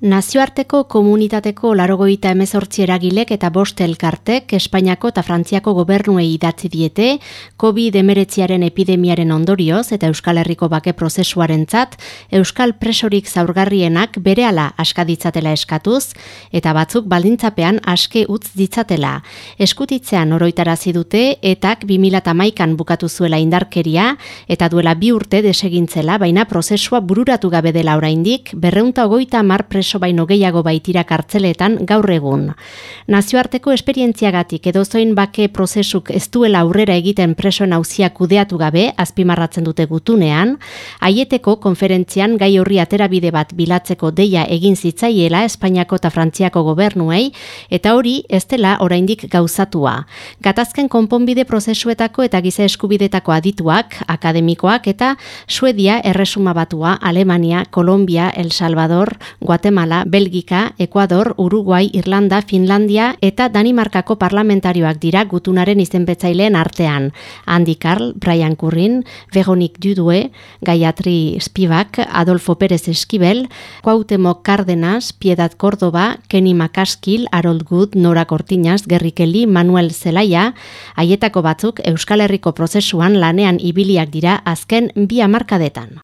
Nazioarteko komunitateko larogoita emezortzi eragilek eta bost elkartek Espainiako eta Frantziako gobernuei idatzi diete COVID emeretziaren epidemiaren ondorioz eta Euskal Herriko bake prozesuaren zat, Euskal presorik zaurgarrienak bere ala askaditzatela eskatuz eta batzuk baldintzapean aske utz ditzatela. Eskutitzean oroitarazi dute etak 2008an bukatu zuela indarkeria eta duela bi urte desegintzela baina prozesua bururatu gabe dela oraindik berreunta ogoita mar preso preso baino gehiago baitira kartzeletan gaur egun. Nazioarteko esperientziagatik edo zoin bake prozesuk ez duela aurrera egiten presoen hauzia kudeatu gabe, azpimarratzen dute gutunean, haieteko konferentzian gai horri aterabide bat bilatzeko deia egin zitzaiela Espainiako eta Frantziako gobernuei, eta hori ez dela oraindik gauzatua. Gatazken konponbide prozesuetako eta giza eskubidetako adituak, akademikoak eta Suedia erresuma batua, Alemania, Kolombia, El Salvador, Guatemala, Guatemala, Belgika, Ekuador, Uruguai, Irlanda, Finlandia eta Danimarkako parlamentarioak dira gutunaren izenpetzaileen artean. Andy Carl, Brian Currin, Veronik Dudue, Gaiatri Spivak, Adolfo Pérez Esquivel, Cuauhtémoc Cárdenas, Piedad Córdoba, Kenny Makaskil, Harold Good, Nora Cortiñas, Gerrikeli, Manuel Zelaia, haietako batzuk Euskal Herriko prozesuan lanean ibiliak dira azken bi hamarkadetan.